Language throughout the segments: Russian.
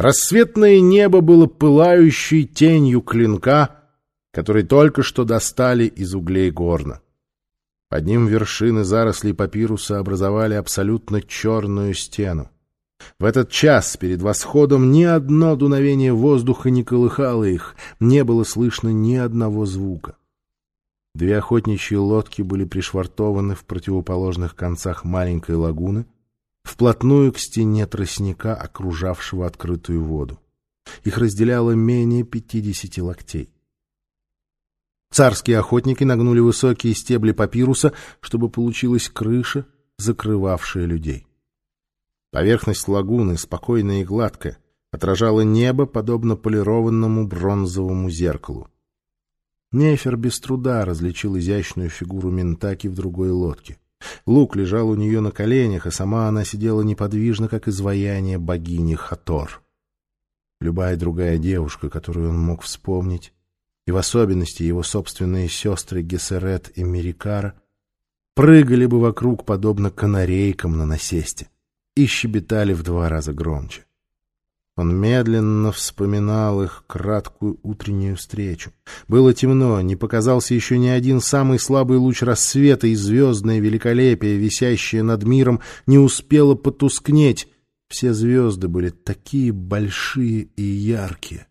Рассветное небо было пылающей тенью клинка, который только что достали из углей горна. Под ним вершины зарослей папируса образовали абсолютно черную стену. В этот час перед восходом ни одно дуновение воздуха не колыхало их, не было слышно ни одного звука. Две охотничьи лодки были пришвартованы в противоположных концах маленькой лагуны, вплотную к стене тростника, окружавшего открытую воду. Их разделяло менее пятидесяти локтей. Царские охотники нагнули высокие стебли папируса, чтобы получилась крыша, закрывавшая людей. Поверхность лагуны, спокойная и гладкая, отражала небо, подобно полированному бронзовому зеркалу. Нефер без труда различил изящную фигуру Ментаки в другой лодке. Лук лежал у нее на коленях, а сама она сидела неподвижно, как изваяние богини Хатор. Любая другая девушка, которую он мог вспомнить, и в особенности его собственные сестры Гессерет и Мерикара, прыгали бы вокруг, подобно канарейкам на насесте, и щебетали в два раза громче. Он медленно вспоминал их краткую утреннюю встречу. Было темно, не показался еще ни один самый слабый луч рассвета, и звездное великолепие, висящее над миром, не успело потускнеть. Все звезды были такие большие и яркие,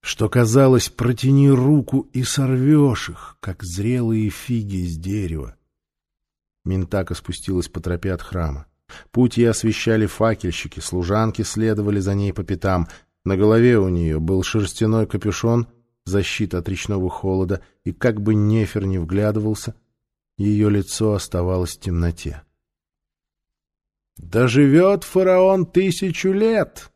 что, казалось, протяни руку и сорвешь их, как зрелые фиги из дерева. Минтака спустилась по тропе от храма. Путь ей освещали факельщики, служанки следовали за ней по пятам. На голове у нее был шерстяной капюшон, защита от речного холода, и как бы Нефер не вглядывался, ее лицо оставалось в темноте. «Да живет фараон тысячу лет!»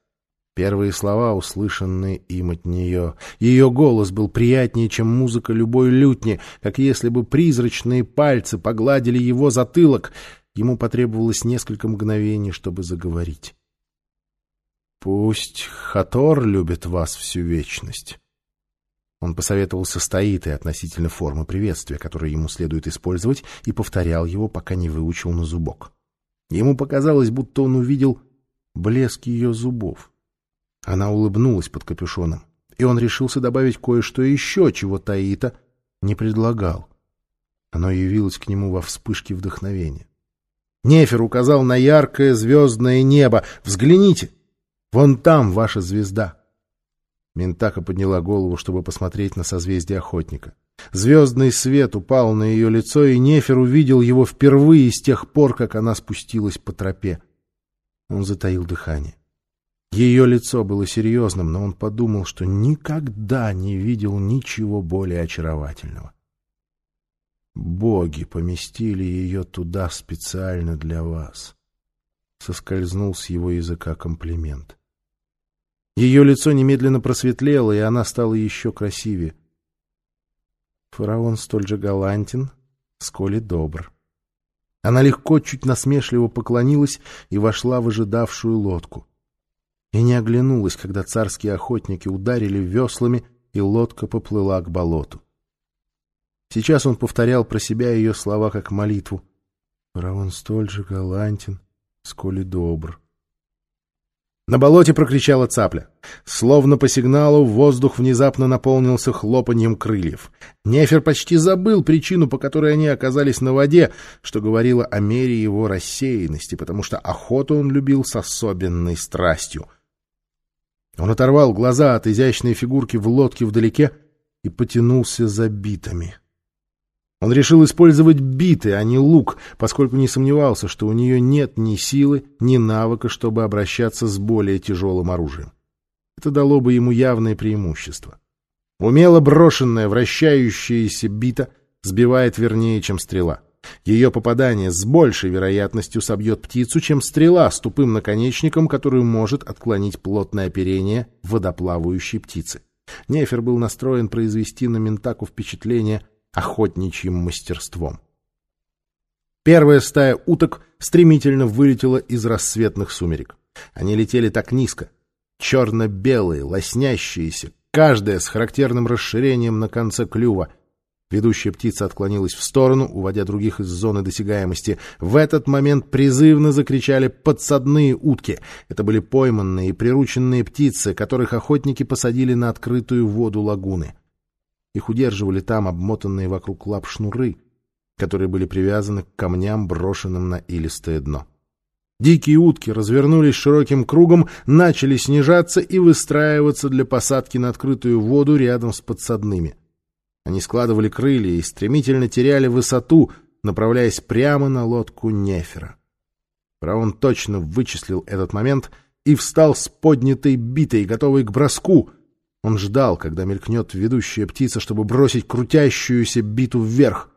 Первые слова, услышанные им от нее. Ее голос был приятнее, чем музыка любой лютни, как если бы призрачные пальцы погладили его затылок — Ему потребовалось несколько мгновений, чтобы заговорить. «Пусть Хатор любит вас всю вечность». Он посоветовался с Таитой относительно формы приветствия, которую ему следует использовать, и повторял его, пока не выучил на зубок. Ему показалось, будто он увидел блеск ее зубов. Она улыбнулась под капюшоном, и он решился добавить кое-что еще, чего Таита не предлагал. Оно явилось к нему во вспышке вдохновения. Нефер указал на яркое звездное небо. «Взгляните! Вон там ваша звезда!» Ментака подняла голову, чтобы посмотреть на созвездие охотника. Звездный свет упал на ее лицо, и Нефер увидел его впервые с тех пор, как она спустилась по тропе. Он затаил дыхание. Ее лицо было серьезным, но он подумал, что никогда не видел ничего более очаровательного. Боги поместили ее туда специально для вас. Соскользнул с его языка комплимент. Ее лицо немедленно просветлело, и она стала еще красивее. Фараон столь же галантен, сколь и добр. Она легко, чуть насмешливо поклонилась и вошла в ожидавшую лодку. И не оглянулась, когда царские охотники ударили веслами, и лодка поплыла к болоту. Сейчас он повторял про себя ее слова как молитву. «Фараон столь же галантен, сколь и добр». На болоте прокричала цапля. Словно по сигналу воздух внезапно наполнился хлопаньем крыльев. Нефер почти забыл причину, по которой они оказались на воде, что говорило о мере его рассеянности, потому что охоту он любил с особенной страстью. Он оторвал глаза от изящной фигурки в лодке вдалеке и потянулся за битами. Он решил использовать биты, а не лук, поскольку не сомневался, что у нее нет ни силы, ни навыка, чтобы обращаться с более тяжелым оружием. Это дало бы ему явное преимущество. Умело брошенная, вращающаяся бита сбивает вернее, чем стрела. Ее попадание с большей вероятностью собьет птицу, чем стрела с тупым наконечником, которую может отклонить плотное оперение водоплавающей птицы. Нефер был настроен произвести на Ментаку впечатление охотничьим мастерством. Первая стая уток стремительно вылетела из рассветных сумерек. Они летели так низко, черно-белые, лоснящиеся, каждая с характерным расширением на конце клюва. Ведущая птица отклонилась в сторону, уводя других из зоны досягаемости. В этот момент призывно закричали подсадные утки. Это были пойманные и прирученные птицы, которых охотники посадили на открытую воду лагуны. Их удерживали там обмотанные вокруг лап шнуры, которые были привязаны к камням, брошенным на илистое дно. Дикие утки развернулись широким кругом, начали снижаться и выстраиваться для посадки на открытую воду рядом с подсадными. Они складывали крылья и стремительно теряли высоту, направляясь прямо на лодку Нефера. Браун точно вычислил этот момент и встал с поднятой битой, готовый к броску. Он ждал, когда мелькнет ведущая птица, чтобы бросить крутящуюся биту вверх.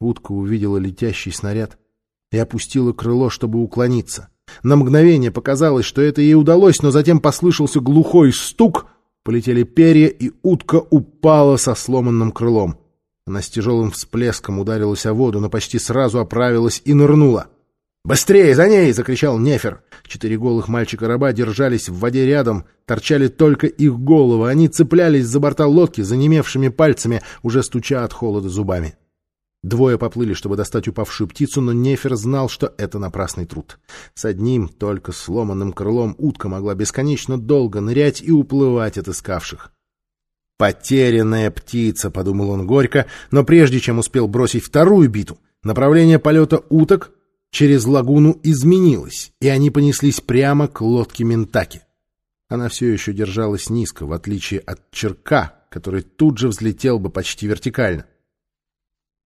Утка увидела летящий снаряд и опустила крыло, чтобы уклониться. На мгновение показалось, что это ей удалось, но затем послышался глухой стук — Полетели перья, и утка упала со сломанным крылом. Она с тяжелым всплеском ударилась о воду, но почти сразу оправилась и нырнула. «Быстрее, за ней!» — закричал Нефер. Четыре голых мальчика-раба держались в воде рядом, торчали только их головы. Они цеплялись за борта лодки занемевшими пальцами, уже стуча от холода зубами. Двое поплыли, чтобы достать упавшую птицу, но Нефер знал, что это напрасный труд. С одним только сломанным крылом утка могла бесконечно долго нырять и уплывать от искавших. «Потерянная птица», — подумал он горько, но прежде чем успел бросить вторую биту, направление полета уток через лагуну изменилось, и они понеслись прямо к лодке Ментаки. Она все еще держалась низко, в отличие от черка, который тут же взлетел бы почти вертикально.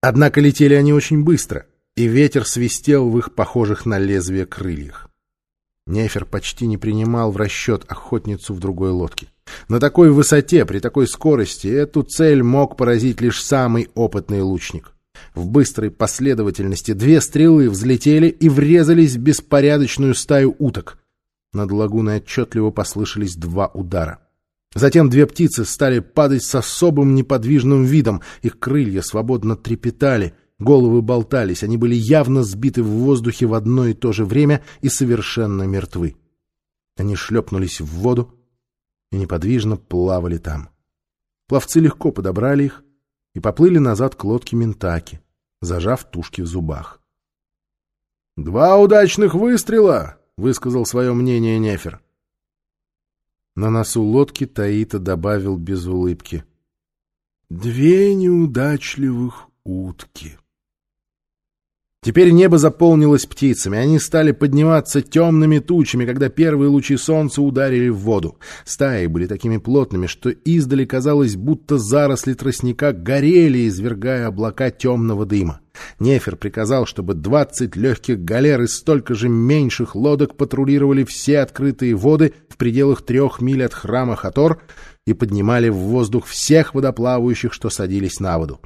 Однако летели они очень быстро, и ветер свистел в их похожих на лезвие крыльях. Нефер почти не принимал в расчет охотницу в другой лодке. На такой высоте, при такой скорости, эту цель мог поразить лишь самый опытный лучник. В быстрой последовательности две стрелы взлетели и врезались в беспорядочную стаю уток. Над лагуной отчетливо послышались два удара. Затем две птицы стали падать с особым неподвижным видом. Их крылья свободно трепетали, головы болтались. Они были явно сбиты в воздухе в одно и то же время и совершенно мертвы. Они шлепнулись в воду и неподвижно плавали там. Пловцы легко подобрали их и поплыли назад к лодке Ментаки, зажав тушки в зубах. «Два удачных выстрела!» — высказал свое мнение Нефер. На носу лодки Таита добавил без улыбки. «Две неудачливых утки». Теперь небо заполнилось птицами. Они стали подниматься темными тучами, когда первые лучи солнца ударили в воду. Стаи были такими плотными, что издали казалось, будто заросли тростника горели, извергая облака темного дыма. Нефер приказал, чтобы двадцать легких галер и столько же меньших лодок патрулировали все открытые воды в пределах трех миль от храма Хатор и поднимали в воздух всех водоплавающих, что садились на воду.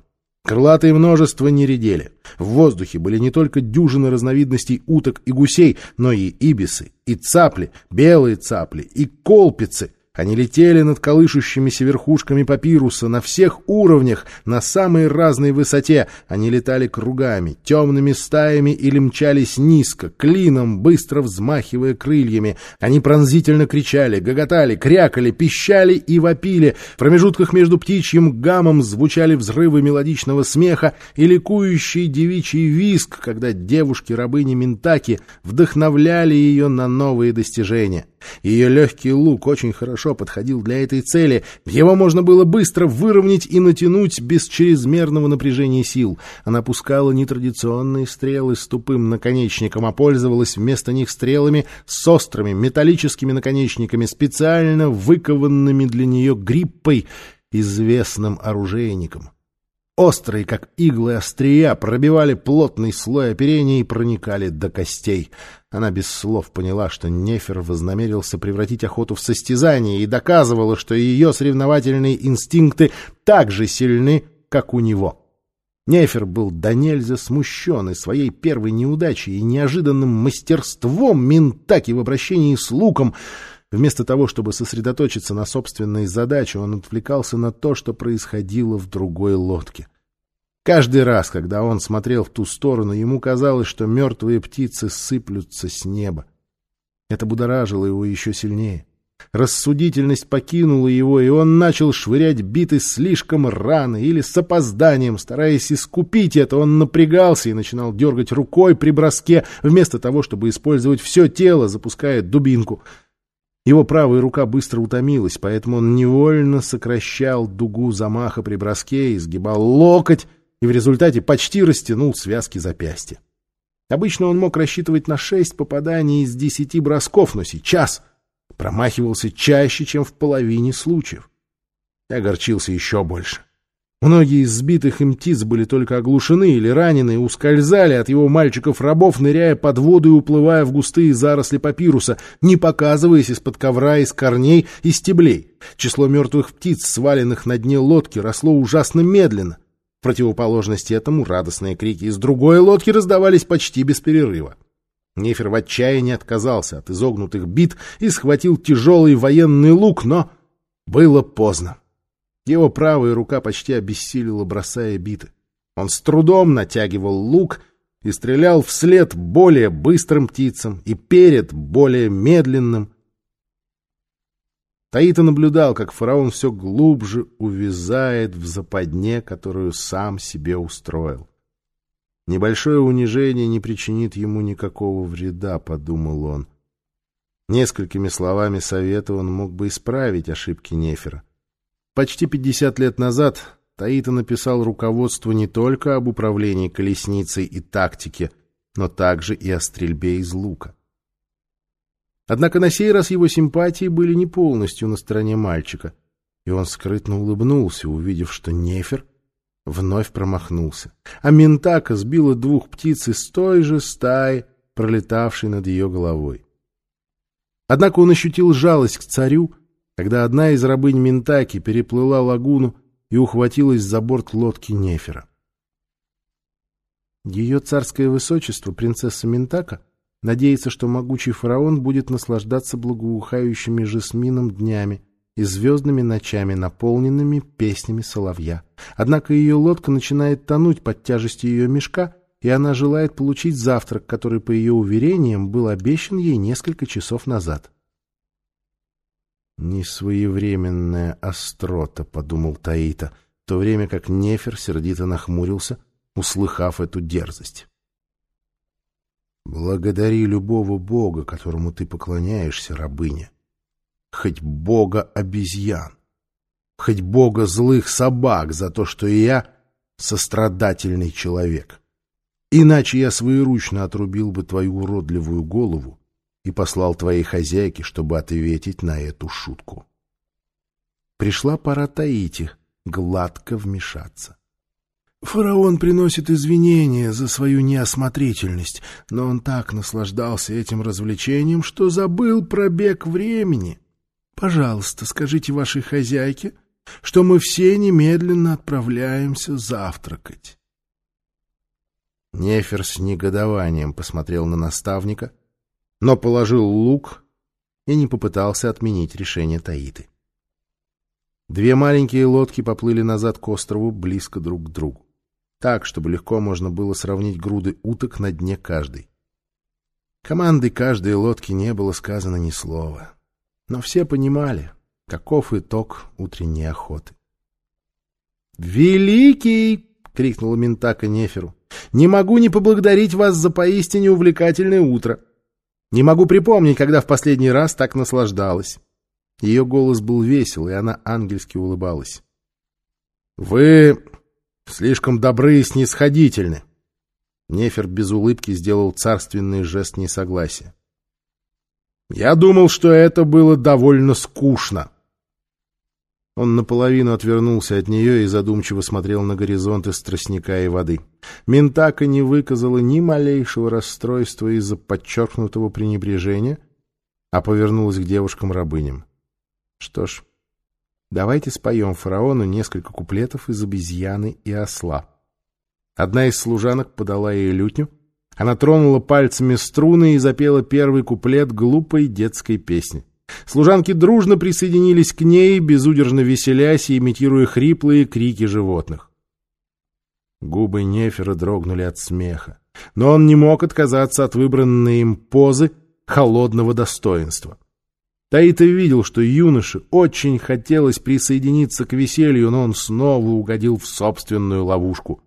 Крылатые множества не редели. В воздухе были не только дюжины разновидностей уток и гусей, но и ибисы, и цапли, белые цапли, и колпицы, они летели над колышущимися верхушками папируса на всех уровнях, на самой разной высоте. Они летали кругами, темными стаями или мчались низко, клином, быстро взмахивая крыльями. Они пронзительно кричали, гоготали, крякали, пищали и вопили. В промежутках между птичьим гамом звучали взрывы мелодичного смеха и ликующий девичий виск, когда девушки-рабыни Ментаки вдохновляли ее на новые достижения. Ее легкий лук очень хорошо подходил для этой цели. Его можно было быстро выровнять и натянуть без чрезмерного напряжения сил. Она пускала нетрадиционные стрелы с тупым наконечником, а пользовалась вместо них стрелами с острыми металлическими наконечниками, специально выкованными для нее гриппой, известным оружейником. Острые, как иглы острия, пробивали плотный слой оперения и проникали до костей. Она без слов поняла, что Нефер вознамерился превратить охоту в состязание и доказывала, что ее соревновательные инстинкты так же сильны, как у него. Нефер был до нельзя смущен и своей первой неудачей и неожиданным мастерством Ментаки в обращении с луком — Вместо того, чтобы сосредоточиться на собственной задаче, он отвлекался на то, что происходило в другой лодке. Каждый раз, когда он смотрел в ту сторону, ему казалось, что мертвые птицы сыплются с неба. Это будоражило его еще сильнее. Рассудительность покинула его, и он начал швырять биты слишком рано или с опозданием. Стараясь искупить это, он напрягался и начинал дергать рукой при броске, вместо того, чтобы использовать все тело, запуская дубинку. Его правая рука быстро утомилась, поэтому он невольно сокращал дугу замаха при броске, изгибал локоть и в результате почти растянул связки запястья. Обычно он мог рассчитывать на шесть попаданий из десяти бросков, но сейчас промахивался чаще, чем в половине случаев. Я огорчился еще больше. Многие из сбитых им птиц были только оглушены или ранены ускользали от его мальчиков-рабов, ныряя под воду и уплывая в густые заросли папируса, не показываясь из-под ковра, из корней и стеблей. Число мертвых птиц, сваленных на дне лодки, росло ужасно медленно. В противоположность этому радостные крики из другой лодки раздавались почти без перерыва. Нефер в отчаянии отказался от изогнутых бит и схватил тяжелый военный лук, но было поздно. Его правая рука почти обессилила, бросая биты. Он с трудом натягивал лук и стрелял вслед более быстрым птицам и перед более медленным. Таита наблюдал, как фараон все глубже увязает в западне, которую сам себе устроил. Небольшое унижение не причинит ему никакого вреда, — подумал он. Несколькими словами совета он мог бы исправить ошибки Нефера. Почти пятьдесят лет назад Таита написал руководству не только об управлении колесницей и тактике, но также и о стрельбе из лука. Однако на сей раз его симпатии были не полностью на стороне мальчика, и он скрытно улыбнулся, увидев, что Нефер — вновь промахнулся. А Ментака сбила двух птиц из той же стаи, пролетавшей над ее головой. Однако он ощутил жалость к царю, когда одна из рабынь Ментаки переплыла лагуну и ухватилась за борт лодки Нефера. Ее царское высочество, принцесса Ментака, надеется, что могучий фараон будет наслаждаться благоухающими жасмином днями, и звездными ночами, наполненными песнями соловья. Однако ее лодка начинает тонуть под тяжестью ее мешка, и она желает получить завтрак, который, по ее уверениям, был обещан ей несколько часов назад. «Несвоевременная острота», — подумал Таита, в то время как Нефер сердито нахмурился, услыхав эту дерзость. «Благодари любого бога, которому ты поклоняешься, рабыня хоть бога обезьян, хоть бога злых собак за то, что я сострадательный человек. Иначе я своеручно отрубил бы твою уродливую голову и послал твоей хозяйке, чтобы ответить на эту шутку. Пришла пора Таити гладко вмешаться. Фараон приносит извинения за свою неосмотрительность, но он так наслаждался этим развлечением, что забыл про бег времени. Пожалуйста, скажите вашей хозяйке, что мы все немедленно отправляемся завтракать. Нефер с негодованием посмотрел на наставника, но положил лук и не попытался отменить решение Таиты. Две маленькие лодки поплыли назад к острову близко друг к другу, так, чтобы легко можно было сравнить груды уток на дне каждой. Командой каждой лодки не было сказано ни слова. Но все понимали, каков итог утренней охоты. «Великий!» — крикнула Ментака Неферу. «Не могу не поблагодарить вас за поистине увлекательное утро. Не могу припомнить, когда в последний раз так наслаждалась». Ее голос был весел, и она ангельски улыбалась. «Вы слишком добры и снисходительны!» Нефер без улыбки сделал царственный жест несогласия. Я думал, что это было довольно скучно. Он наполовину отвернулся от нее и задумчиво смотрел на горизонт из тростника и воды. Ментака не выказала ни малейшего расстройства из-за подчеркнутого пренебрежения, а повернулась к девушкам-рабыням. Что ж, давайте споем фараону несколько куплетов из обезьяны и осла. Одна из служанок подала ей лютню, она тронула пальцами струны и запела первый куплет глупой детской песни. Служанки дружно присоединились к ней, безудержно веселясь и имитируя хриплые крики животных. Губы Нефера дрогнули от смеха, но он не мог отказаться от выбранной им позы холодного достоинства. Таита видел, что юноше очень хотелось присоединиться к веселью, но он снова угодил в собственную ловушку.